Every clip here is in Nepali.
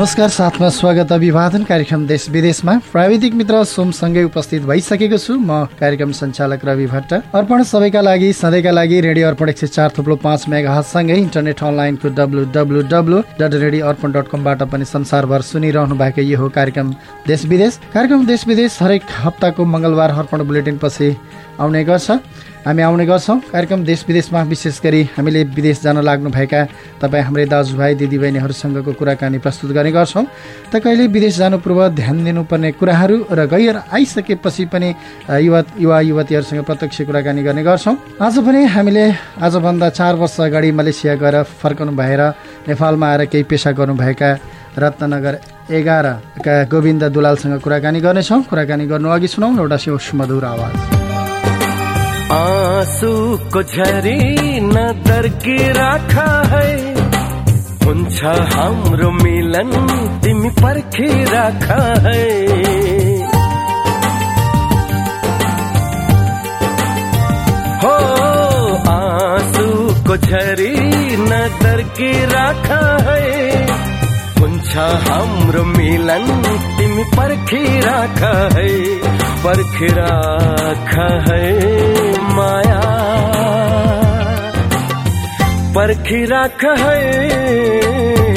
नमस्कार साथमा स्वागत अभिवादन कार्यक्रम देश विदेशमा। प्राविधिक मित्र सोमसँगै उपस्थित भइसकेको छु। म कार्यक्रम सञ्चालक रवि भट्ट। अर्पण सबैका लागि सधैँका लागि रेडियो अर्पण एक सय चार थुप्रो पाँच मेगासँगै इन्टरनेट अनलाइनको W W W dot radio Arpan dot कमबाट पनि संसारभर सुनिरहनु भएको यो हो कार्यक्रम देश विदेश। कार्यक्रम देश विदेश हरेक हप्ताको मङ्गलबार अर्पण बुलेटिन पछि आउने गर्छ। हामी आउने गर्छौँ। कार्यक्रम देश विदेशमा विशेष गरी हामीले विदेश जान लाग्नुभएका तपाईँ हाम्रै दाजुभाइ दिदीबहिनीहरूसँगको कुराकानी प्रस्तुत गर्ने गर्छौँ। त कहिले विदेश जानु पूर्व ध्यान दिनुपर्ने कुराहरू र गएर आइसकेपछि पनि युवा युवा युवतीहरूसँग प्रत्यक्ष कुराकानी गर्ने गर्छौँ। आज पनि हामीले आजभन्दा चार वर्ष अगाडि मलेसिया गएर फर्कनु भएर नेपालमा आएर केही पेसा गर्नुभएका रत्नगर एघारका गोविन्द दुलालसँग कुराकानी गर्नेछौँ। कुराकानी गर्नु अघि सुनाउँ एउटा सुमधुर आवाज। आँसुको झरी नदर राखा है। हुन्छ हाम्रो मिलन तिमी राखा है। हो आँसुको झरी नदर राखा है। हुन्छ हाम्रो मिलन तिमी राखा है राखा है। माया। परखी राख है।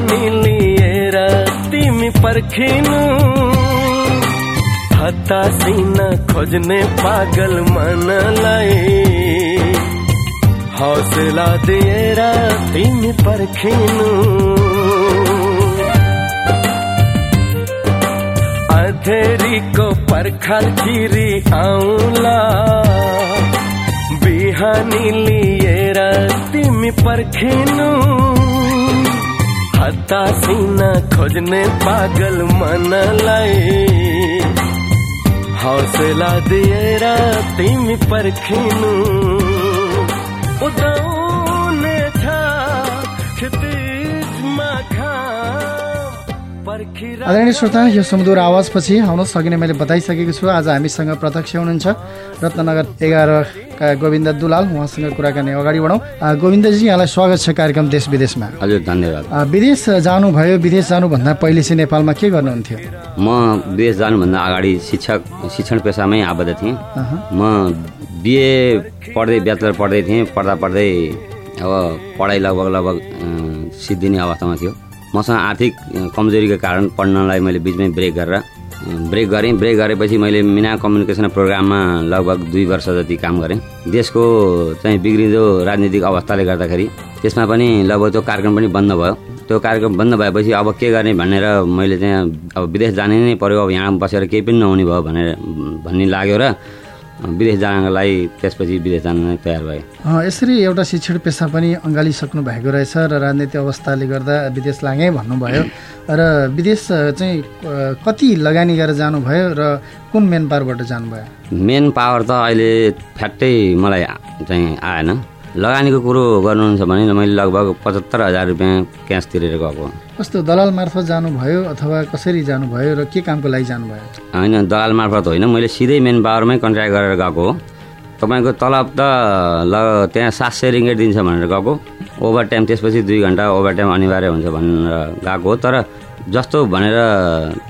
నీలియే రతిమి పర్ఖిను हता सीना खोजने पागल मन लाए। हौसला दिए राती में परखीनू। अधेरी को परखल खीरी आऊला। बिहानी लिए राती में परखीनू। हता सीना खोजने पागल मन लाए। हौसला दिए रातिम पर खीनू। उदाऊन था खिती आदरणीय श्रोता यो सुमधुर आवाजपछि आउन सकिने मैले बताइसकेको छु आज हामीसँग प्रत्यक्ष हुनुहुन्छ रत्नगर एघारका गोविन्द दुलाल उहाँसँग कुराकानी अगाडि बढौँ गोविन्दजी यहाँलाई स्वागत छ कार्यक्रम देश विदेशमा। हजुर धन्यवाद। विदेश जानुभयो विदेश जानुभन्दा पहिले चाहिँ नेपालमा के गर्नुहुन्थ्यो? म विदेश जानुभन्दा अगाडि शिक्षक शिक्षण पेसामै आबद्ध थिएँ। म बिए पढ्दै ब्याचलर पढ्दै थिएँ पढ्दा पढ्दै अब पढाइ लगभग लगभग सिद्धिने अवस्थामा थियो। मसँग आर्थिक कमजोरीको कारण पढ्नलाई मैले बिचमै ब्रेक गरेर ब्रेक गरेँ। ब्रेक गरेपछि मैले मिना कम्युनिकेसन प्रोग्राममा लगभग दुई वर्ष जति काम गरेँ। देशको चाहिँ बिग्रिँदो राजनीतिक अवस्थाले गर्दाखेरि त्यसमा पनि लगभग त्यो कार्यक्रम पनि बन्द भयो। त्यो कार्यक्रम बन्द भएपछि अब के गर्ने भनेर मैले चाहिँ अब विदेश जाने नै पऱ्यो अब यहाँ बसेर केही पनि नहुने भयो भनेर भन्ने लाग्यो र विदेश जानको लागि त्यसपछि विदेश जान नै तयार भए। यसरी एउटा शिक्षण पेसा पनि अँगालिसक्नु भएको रहेछ र राजनीति अवस्थाले गर्दा विदेश लागे भन्नुभयो। र विदेश चाहिँ कति लगानी गरेर जानुभयो र कुन मेन पावरबाट जानुभयो? मेन पावर त अहिले फ्याट्टै मलाई चाहिँ आएन। लगानीको कुरो गर्नुहुन्छ भने मैले लगभग पचहत्तर हजार रुपियाँ क्यास तिरेर गएको कस्तो दलाल मार्फत जानुभयो अथवा कसरी जानुभयो र के कामको लागि जानुभयो? होइन दलाल मार्फत होइन मैले सिधै मेन पावरमै कन्ट्र्याक्ट गरेर गएको हो। तपाईँको तलब त ल त्यहाँ सात सय रिङ्गेट दिन्छ भनेर गएको। ओभर टाइम त्यसपछि दुई घन्टा ओभर टाइम अनिवार्य हुन्छ भनेर गएको हो तर जस्तो भनेर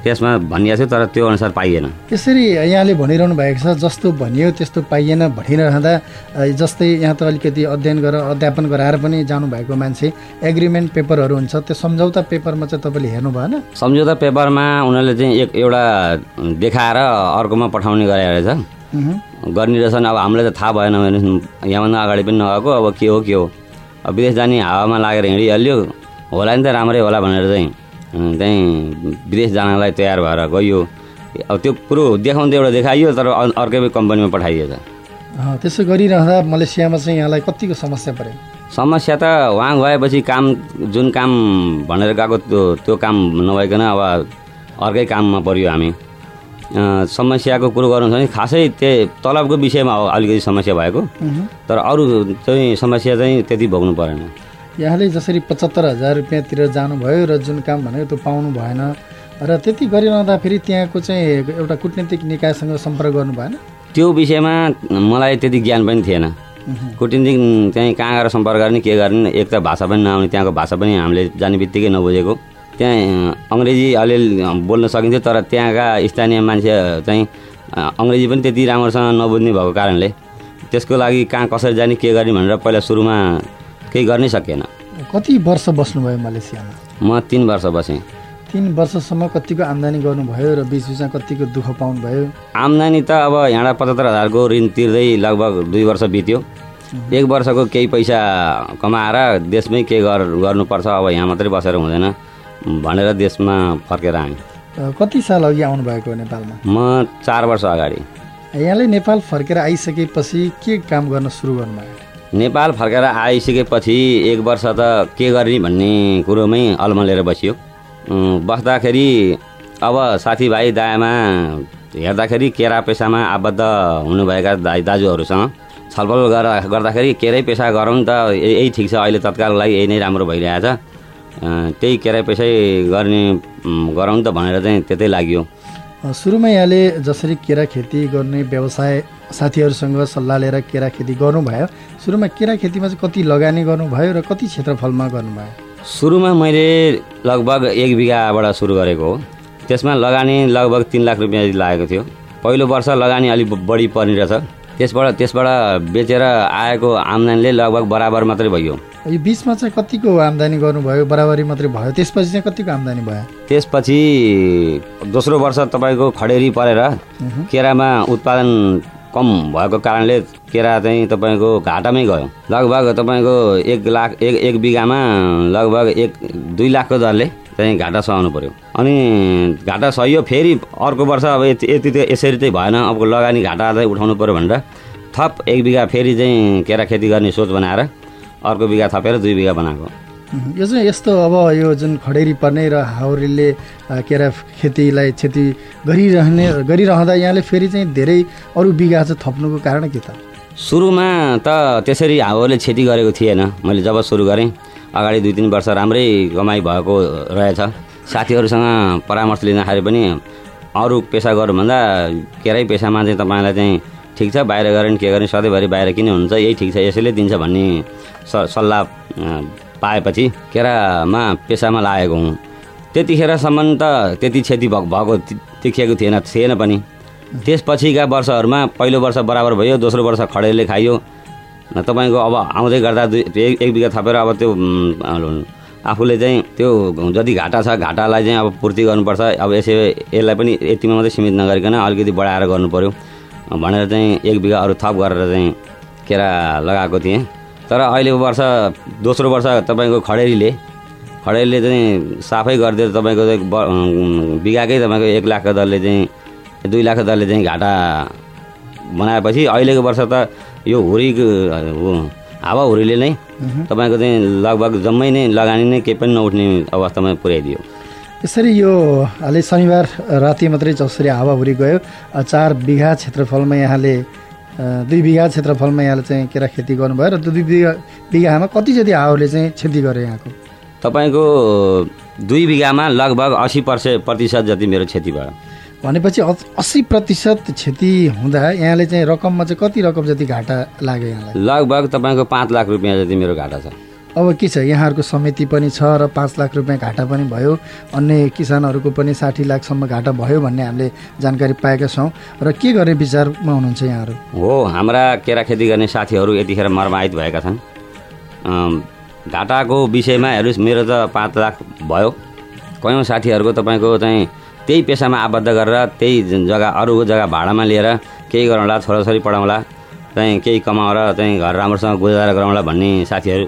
त्यसमा भनिएको थियो तर त्यो अनुसार पाइएन। यसरी यहाँले भनिरहनु भएको छ जस्तो भनियो त्यस्तो पाइएन भनिरहँदा जस्तै यहाँ त अलिकति अध्ययन गरेर अध्यापन गराएर पनि जानुभएको मान्छे एग्रिमेन्ट पेपरहरू हुन्छ त्यो सम्झौता पेपरमा चाहिँ तपाईँले हेर्नु भएन सम्झौता पेपरमा उनीहरूले चाहिँ एक एउटा देखाएर अर्कोमा पठाउने गरेर रहेछ। गर्ने रहेछन् अब हामीलाई त थाहा भएन भने यहाँभन्दा अगाडि पनि नगएको अब के हो के हो? अब विदेश जाने हावामा लागेर हिँडिहाल्यो होला नि त राम्रै होला भनेर चाहिँ। चाहिँ विदेश जानलाई तयार भएर गइयो अब त्यो कुरो देखाउँदै एउटा देखाइयो तर अर्कै कम्पनीमा पठाइदिएछ अँ, त्यसो गरिरहँदा मलेसियामा चाहिँ यहाँलाई कतिको समस्या पऱ्यो समस्या त उहाँ गएपछि काम जुन काम भनेर गएको त्यो त्यो काम नभइकन अब अर्कै काममा पऱ्यो हामी। समस्याको कुरो गर्नु छ भने खासै त्यो तलबको विषयमा हो अलिकति समस्या भएको। तर अरू चाहिँ समस्या चाहिँ त्यति भोग्नु परेन। यहाँले जसरी पचहत्तर हजार रुपियाँतिर जानुभयो र जुन काम भनेको त्यो पाउनु भएन र त्यति गरिरहँदाखेरि त्यहाँको चाहिँ एउटा कुटनीतिक निकायसँग सम्पर्क गर्नु भएन? त्यो विषयमा मलाई त्यति ज्ञान पनि थिएन। कुटनीतिक चाहिँ कहाँ गएर सम्पर्क गर्ने के गर्ने एक त भाषा पनि नआउने त्यहाँको भाषा पनि हामीले जाने बित्तिकै नबुझेको। त्यहाँ अङ्ग्रेजी अलिअलि बोल्न सकिन्थ्यो तर त्यहाँका स्थानीय मान्छे चाहिँ अङ्ग्रेजी पनि त्यति राम्रोसँग नबुझ्ने भएको कारणले त्यसको लागि कहाँ कसरी जाने के गर्ने भनेर पहिला सुरुमा केही गर्नै सकेन। कति वर्ष बस्नुभयो मलेसियामा? म तिन वर्ष बसेँ। तिन वर्षसम्म कतिको आम्दानी गर्नुभयो र बिच बिचमा कतिको दुःख पाउनुभयो? आम्दानी त अब यहाँ पचहत्तर हजारको ऋण तिर्दै लगभग दुई वर्ष बित्यो। एक वर्षको केही पैसा कमाएर देशमै के गर गर्नुपर्छ अब यहाँ मात्रै बसेर हुँदैन भनेर देशमा फर्केर आएँ। कति साल अघि आउनुभएको नेपालमा? म चार वर्ष अगाडि। यहाँले नेपाल फर्केर आइसकेपछि के काम गर्न सुरु गर्नुभयो? नेपाल फर्केर आइसकेपछि एक वर्ष त के गर्ने भन्ने कुरोमै अल्मलेर बसियो। बस्दाखेरि अब साथीभाइ दायामा हेर्दाखेरि केरा पेसामा आबद्ध हुनुभएका दा दाजुहरूसँग छलफल गरेर गर्दाखेरि केरै पेसा गरौँ त यही ठिक छ अहिले तत्कालको लागि यही नै राम्रो भइरहेछ। त्यही केरा पेसै गर्ने गरौँ त भनेर चाहिँ त्यतै लाग्यो। सुरुमा यहाँले जसरी केरा खेती गर्ने व्यवसाय साथीहरूसँग सल्लाह लिएर केरा खेती गर्नुभयो। सुरुमा केरा खेतीमा चाहिँ कति लगानी गर्नुभयो र कति क्षेत्रफलमा गर्नुभयो? सुरुमा मैले लगभग एक बिघाबाट सुरु गरेको हो। त्यसमा लगानी लगभग तिन लाख रुपियाँ लागेको थियो। पहिलो वर्ष लगानी अलिक बढी पर्ने रहेछ। त्यसबाट त्यसबाट बेचेर आएको आम्दानीले लगभग बराबर मात्रै भयो। यो बिचमा चाहिँ कतिको आम्दानी गर्नुभयो? बराबरी मात्रै भयो। त्यसपछि चाहिँ कतिको आम्दानी भयो? त्यसपछि दोस्रो वर्ष तपाईँको खडेरी परेर केरामा उत्पादन कम भएको कारणले केरा चाहिँ तपाईँको घाटामै गयो। लगभग तपाईँको एक लाख एक एक बिघामा लगभग एक दुई लाखको दरले चाहिँ घाटा सहनु पर्यो। अनि घाटा सहियो फेरि अर्को वर्ष अब यति यति त यसरी चाहिँ भएन। अब लगानी घाटा चाहिँ उठाउनु पऱ्यो भनेर थप एक बिघा फेरि चाहिँ केरा खेती गर्ने सोच बनाएर अर्को बिघा थपेर दुई बिघा बनाएको. यो चाहिँ यस्तो अब यो जुन खडेरी पर्ने र हाउरीले केरा खेतीलाई क्षति गरिरहने गरिरहँदा यहाँले फेरि चाहिँ धेरै अरू बिघा चाहिँ थप्नुको कारण के त? सुरुमा त त्यसरी हावाले क्षति गरेको थिएन। मैले जब सुरु गरेँ अगाडि दुई तिन वर्ष राम्रै कमाइ भएको रहेछ। साथीहरूसँग परामर्श लिँदाखेरि पनि अरू पेसा गरौँ भन्दा केरै पेसामा चाहिँ तपाईँलाई चाहिँ ठिक छ बाहिर गऱ्यो भने के गर्ने सधैँभरि बाहिर किन हुन्छ यही ठिक छ यसैले दिन्छ भन्ने सल्लाह पाएपछि केरामा पेसामा लागेको हुँ। त्यतिखेरसम्म त त्यति क्षति भएको देखिएको थिएन थिएन पनि। त्यसपछिका वर्षहरूमा पहिलो वर्ष बराबर भयो दोस्रो वर्ष खडेरले खाइयो। तपाईँको अब आउँदै गर्दा एक बिघा थपेर अब त्यो आफूले चाहिँ त्यो जति घाटा छ घाटालाई चाहिँ अब पूर्ति गर्नुपर्छ। अब यसै यसलाई पनि यतिमा मात्रै सीमित नगरिकन अलिकति बढाएर गर्नु पऱ्यो भनेर चाहिँ एक बिघा अरू थप गरेर चाहिँ केरा लगाएको थिएँ। तर अहिलेको वर्ष दोस्रो वर्ष तपाईँको खडेरीले खडेरीले चाहिँ साफै गरिदिएर तपाईँको चाहिँ ब- उम्, बिघाकै तपाईँको एक लाखको दरले चाहिँ दुई लाखको दरले चाहिँ घाटा बनाएपछि अहिलेको वर्ष त यो हुरीको उ- हावाहुरीले नै तपाईँको चाहिँ लगभग जम्मै नै लगानी नै केही पनि नउठ्ने अवस्थामा पुर्याइदियो यसरी यो हालै शनिबार राति मात्रै जसरी हावाहुरी गयो चार बिघा क्षेत्रफलमा यहाँले दुई बिघा क्षेत्रफलमा यहाँले चाहिँ केरा खेती गर्नुभयो र दुई बिघा बिघामा कति जति हावाले चाहिँ क्षति गर्यो यहाँको? तपाईँको दुई बिघामा लगभग असी पर्से प्रतिशत जति मेरो क्षति भयो। भनेपछि अस्सी प्रतिशत क्षति हुँदा यहाँले चाहिँ रकममा चाहिँ कति रकम जति घाटा लाग्यो यहाँलाई? लगभग तपाईँको पाँच लाख रुपियाँ जति मेरो घाटा छ। अब के छ? यहाँहरूको समिति पनि छ र पाँच लाख रुपियाँ घाटा पनि भयो। अन्य किसानहरूको पनि साठी लाखसम्म घाटा भयो भन्ने हामीले जानकारी पाएका छौँ। र के गर्ने विचारमा हुनुहुन्छ यहाँहरू? हो हाम्रा केरा खेती गर्ने साथीहरू यतिखेर मर्माहित भएका छन्। घाटाको विषयमा हेर्नुहोस् मेरो त पाँच लाख भयो। कयौँ साथीहरूको तपाईँको चाहिँ त्यही पेसामा आबद्ध गरेर त्यही जग्गा अरू जग्गा भाडामा लिएर केही गरौँला छोराछोरी पढाउँला चाहिँ केही कमाएर चाहिँ घर राम्रोसँग गुजारा गरौँला भन्ने साथीहरू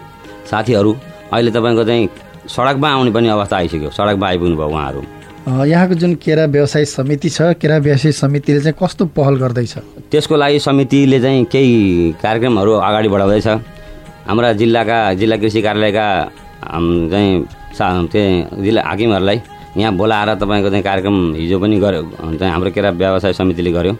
साथीहरू अहिले तपाईँको चाहिँ सडकमा आउने पनि अवस्था आइसक्यो। सडकमा आइपुग्नु भयो उहाँहरू यहाँको जुन केरा व्यवसाय समिति छ केरा व्यवसाय समितिले चाहिँ कस्तो पहल गर्दैछ? त्यसको लागि समितिले चाहिँ केही कार्यक्रमहरू अगाडि बढाउँदैछ। हाम्रा जिल्लाका जिल्ला कृषि कार्यालयका चाहिँ जिल्ला हाकिमहरूलाई यहाँ बोलाएर तपाईँको चाहिँ कार्यक्रम हिजो पनि गर्यो। चाहिँ हाम्रो केरा व्यवसाय समितिले गर्यो।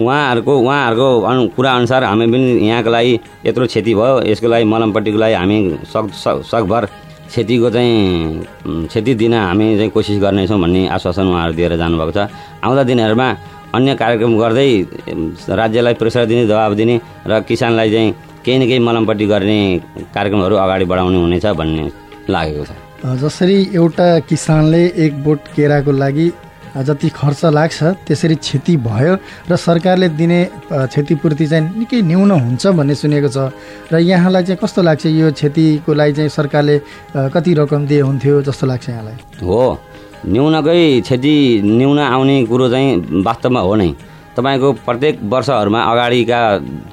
उहाँहरूको उहाँहरूको अनु कुराअनुसार हामी पनि यहाँको लागि यत्रो क्षति भयो। यसको लागि मलमपट्टिको लागि हामी सक सक- सकभर क्षतिको चाहिँ क्षति दिन हामी चाहिँ कोसिस गर्नेछौँ भन्ने आश्वासन उहाँहरू दिएर जानुभएको छ। आउँदा दिनहरूमा अन्य कार्यक्रम गर्दै राज्यलाई प्रेसर दिने दबाब दिने र किसानलाई चाहिँ केही न केही मलमपट्टि गर्ने कार्यक्रमहरू अगाडि बढाउने हुनेछ भन्ने लागेको छ। जसरी एउटा किसानले एक बोट केराको लागि जति खर्च लाग्छ त्यसरी क्षति भयो र सरकारले दिने क्षतिपूर्ति चाहिँ निकै न्यून हुन्छ भन्ने सुनेको छ। र यहाँलाई चाहिँ कस्तो लाग्छ? यो क्षतिको लागि चाहिँ सरकारले कति रकम दिए हुन्थ्यो जस्तो लाग्छ यहाँलाई? हो न्यूनकै क्षति न्यून आउने कुरो चाहिँ वास्तवमा हो नै। तपाईँको प्रत्येक वर्षहरूमा अगाडिका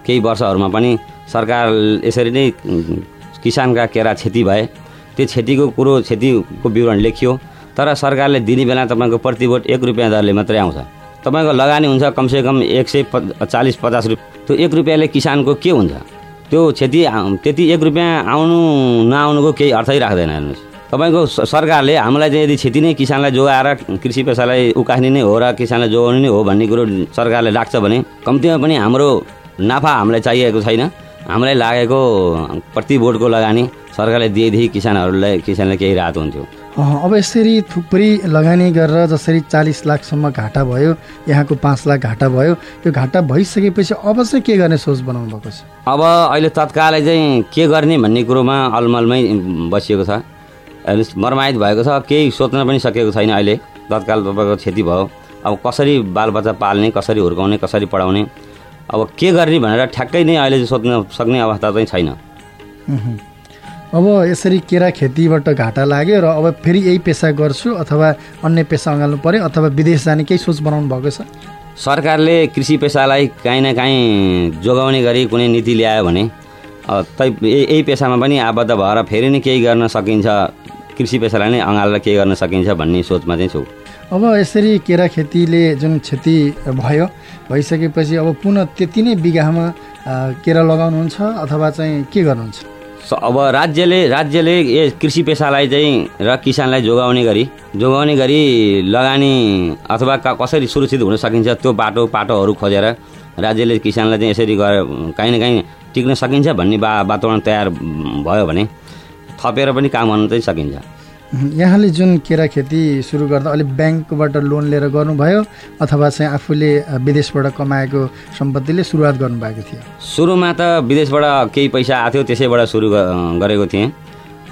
केही वर्षहरूमा पनि सरकार यसरी नै किसानका केरा क्षति भए त्यो क्षतिको कुरो क्षतिको विवरण लेखियो। तर सरकारले दिने बेला तपाईँको प्रति बोट एक रुपियाँ दरले मात्रै आउँछ। तपाईँको लगानी हुन्छ कमसेकम एक सय चालिस पचास रुपियाँ त्यो एक रुपियाँले किसानको के हुन्छ? त्यो क्षति त्यति एक रुपियाँ आउनु नआउनुको केही अर्थै राख्दैन हेर्नुहोस्। तपाईँको सरकारले हामीलाई चाहिँ यदि क्षति नै किसानलाई जोगाएर कृषि पेसालाई उकास्ने नै हो र किसानलाई जोगाउने नै हो भन्ने कुरो सरकारले राख्छ भने कम्तीमा पनि हाम्रो नाफा हामीलाई चाहिएको छैन। हामीलाई लागेको प्रति बोटको लगानी सरकारले दिएदेखि किसानहरूलाई किसानलाई केही राहत हुन्थ्यो। अब यसरी थुप्रै लगानी गरेर जसरी चालिस लाखसम्म घाटा भयो यहाँको पाँच लाख घाटा भयो यो घाटा भइसकेपछि अब चाहिँ के गर्ने सोच बनाउनु भएको छ? अब अहिले तत्कालै चाहिँ के गर्ने भन्ने कुरोमा अलमलमै बसिएको छ। मर्माहित भएको छ केही सोच्न पनि सकेको छैन अहिले। तत्काल तपाईँको क्षति भयो। अब कसरी बालबच्चा पाल्ने कसरी हुर्काउने कसरी पढाउने अब के गर्ने भनेर ठ्याक्कै नै अहिले सोध्न सक्ने अवस्था चाहिँ छैन। अब यसरी केरा खेतीबाट घाटा लाग्यो र अब फेरि यही पेसा गर्छु अथवा अन्य पेसा अँगाल्नु पर्यो अथवा विदेश जाने केही सोच बनाउनु भएको छ? सरकारले कृषि पेसालाई काहीँ न काहीँ जोगाउने गरी कुनै नीति ल्यायो भने तै यही यही पेसामा पनि आबद्ध भएर फेरि नै केही गर्न सकिन्छ। कृषि पेसालाई नै अँगालेर केही गर्न सकिन्छ भन्ने सोचमा चाहिँ छु। अब यसरी केरा खेतीले जुन क्षति भयो भइसकेपछि अब पुनः त्यति नै बिगामा केरा लगाउनुहुन्छ अथवा चाहिँ के गर्नुहुन्छ अब राज्यले राज्यले यस कृषि पेसालाई चाहिँ र किसानलाई जोगाउने गरी जोगाउने गरी लगानी अथवा कसरी सुरक्षित हुन सकिन्छ त्यो बाटो पाटोहरू खोजेर राज्यले किसानलाई चाहिँ यसरी गरे काहीँ न काहीँ टिक्न सकिन्छ भन्ने बा वातावरण तयार भयो भने थपेर पनि काम गर्न चाहिँ सकिन्छ। यहाँले जुन केरा खेती सुरु गर्दा अहिले ब्याङ्कबाट लोन लिएर गर्नुभयो अथवा चाहिँ आफूले विदेशबाट कमाएको सम्पत्तिले सुरुवात गर्नुभएको थियो? सुरुमा त विदेशबाट केही पैसा आएको थियो त्यसैबाट सुरु गरेको थिएँ।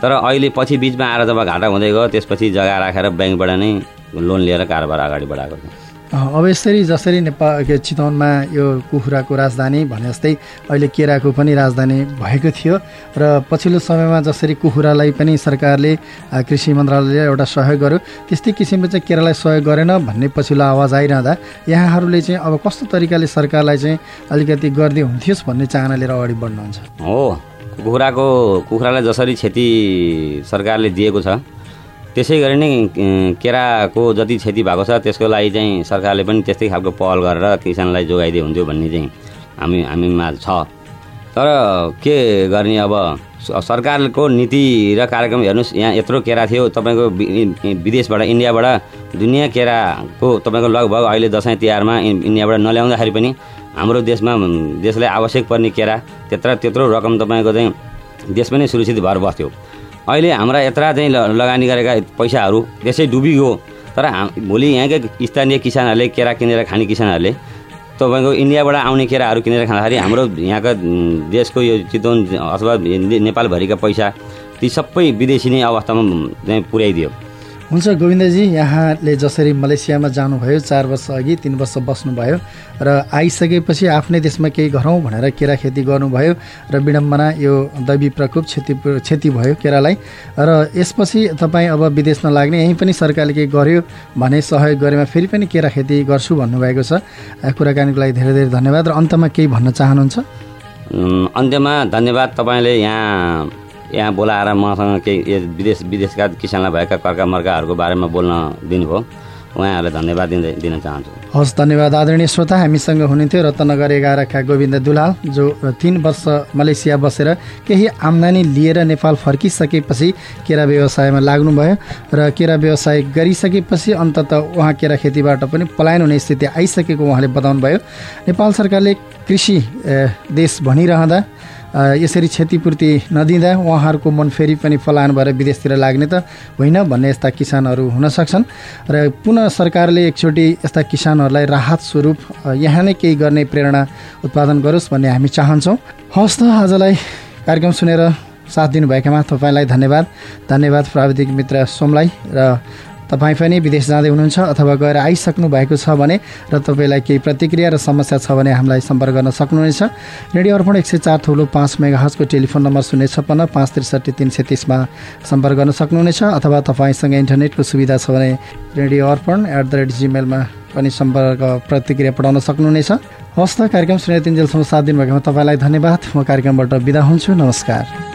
तर अहिले पछि बिचमा आएर जब घाटा हुँदै गयो त्यसपछि जग्गा राखेर ब्याङ्कबाट नै लोन लिएर कारोबार अगाडि बढाएको थिएँ। अब यसरी जसरी नेपाल के चितवनमा यो कुखुराको राजधानी भने जस्तै अहिले केराको पनि राजधानी भएको थियो र पछिल्लो समयमा जसरी कुखुरालाई पनि सरकारले कृषि मन्त्रालयले एउटा सहयोग गर्यो त्यस्तै किसिमले चाहिँ केरालाई सहयोग गरेन भन्ने पछिल्लो आवाज आइरहँदा यहाँहरूले चाहिँ अब कस्तो तरिकाले सरकारलाई चाहिँ अलिकति गर्दै हुन्थ्योस् भन्ने चाहना लिएर अगाडि बढ्नुहुन्छ? हो कुखुराको कुखुरालाई जसरी क्षति सरकारले दिएको छ त्यसै गरी नै केराको जति क्षति भएको छ त्यसको लागि चाहिँ सरकारले पनि त्यस्तै खालको पहल गरेर किसानलाई जोगाइदिए हुन्थ्यो भन्ने चाहिँ हामी हामीमा छ। तर के गर्ने अब? सरकारको नीति र कार्यक्रम हेर्नुहोस् यहाँ यत्रो केरा थियो तपाईँको विदेशबाट इन्डियाबाट दुनियाँ केराको तपाईँको लगभग अहिले दसैँ तिहारमा इन्डियाबाट नल्याउँदाखेरि पनि हाम्रो देशमा देशलाई आवश्यक पर्ने केरा त्यत्र त्यत्रो रकम तपाईँको चाहिँ देश पनि सुरक्षित भएर बस्थ्यो। अहिले हाम्रा यत्रा चाहिँ लगानी गरेका पैसाहरू त्यसै डुबिगयो। तर हाम भोलि यहाँकै स्थानीय किसानहरूले केरा किनेर खाने किसानहरूले तपाईँको इन्डियाबाट आउने केराहरू किनेर खाँदाखेरि हाम्रो यहाँका देशको यो चितवन अथवा नेपालभरिका पैसा ती सबै विदेशी नै अवस्थामा चाहिँ पुर्याइदियो। हुन्छ गोविन्दजी यहाँले जसरी मलेसियामा जानुभयो चार वर्ष अघि तिन वर्ष बस्नुभयो र आइसकेपछि आफ्नै देशमा केही गरौँ भनेर केरा खेती गर्नुभयो र विडम्बना यो दैवी प्रकोप क्षति क्षति भयो केरालाई र यसपछि तपाईँ अब विदेश नलाग्ने यहीँ पनि सरकारले केही गर्यो भने सहयोग गरेमा फेरि पनि केरा खेती गर्छु भन्नुभएको छ। कुराकानीको लागि धेरै धेरै धन्यवाद र अन्तमा केही भन्न चाहनुहुन्छ? अन्त्यमा धन्यवाद तपाईँले यहाँ यहाँ बोलाएर मसँग केही विदेश विदेशका किसानलाई भएका कर्का मर्काहरूको बारेमा बोल्न दिनुभयो। उहाँहरूलाई धन्यवाद दिँदै दिन चाहन्छु। हस् धन्यवाद आदरणीय श्रोता। हामीसँग हुनुहुन्थ्यो रत्नगर एघारका गोविन्द दुलाल जो तिन वर्ष मलेसिया बसेर केही आम्दानी लिएर नेपाल फर्किसकेपछि केरा व्यवसायमा लाग्नुभयो र केरा व्यवसाय गरिसकेपछि अन्तत उहाँ केरा खेतीबाट पनि पलायन हुने स्थिति आइसकेको उहाँले बताउनु भयो नेपाल सरकारले कृषि देश भनिरहँदा यसरी क्षतिपूर्ति नदिँदा उहाँहरूको मन फेरि पनि पलायन भएर विदेशतिर लाग्ने त होइन भन्ने यस्ता किसानहरू हुन सक्छन्। र पुनः सरकारले एकचोटि यस्ता किसानहरूलाई राहत स्वरूप यहाँ नै केही गर्ने प्रेरणा उत्पादन गरोस् भन्ने हामी चाहन्छौँ। हवस् त आजलाई कार्यक्रम सुनेर साथ दिनुभएकामा तपाईँलाई धन्यवाद। धन्यवाद प्राविधिक मित्र सोमलाई र तपाईँ पनि विदेश जाँदै हुनुहुन्छ अथवा गएर आइसक्नु भएको छ भने र तपाईँलाई केही प्रतिक्रिया र समस्या छ भने हामीलाई सम्पर्क गर्न सक्नुहुनेछ। रेडियो अर्पण एक सय चार थौलो पाँच मेगाहजको टेलिफोन नम्बर शून्य छप्पन्न पाँच त्रिसठी तिन सय तिसमा सम्पर्क गर्न सक्नुहुनेछ अथवा तपाईँसँग इन्टरनेटको सुविधा छ भने radio Arpan at the rate जिमेलमा पनि सम्पर्क प्रतिक्रिया पठाउन सक्नुहुनेछ। हवस् त कार्यक्रम सुनेर तिनजेलसम्म साथ दिनुभएकोमा तपाईँलाई धन्यवाद। म कार्यक्रमबाट बिदा हुन्छु। नमस्कार।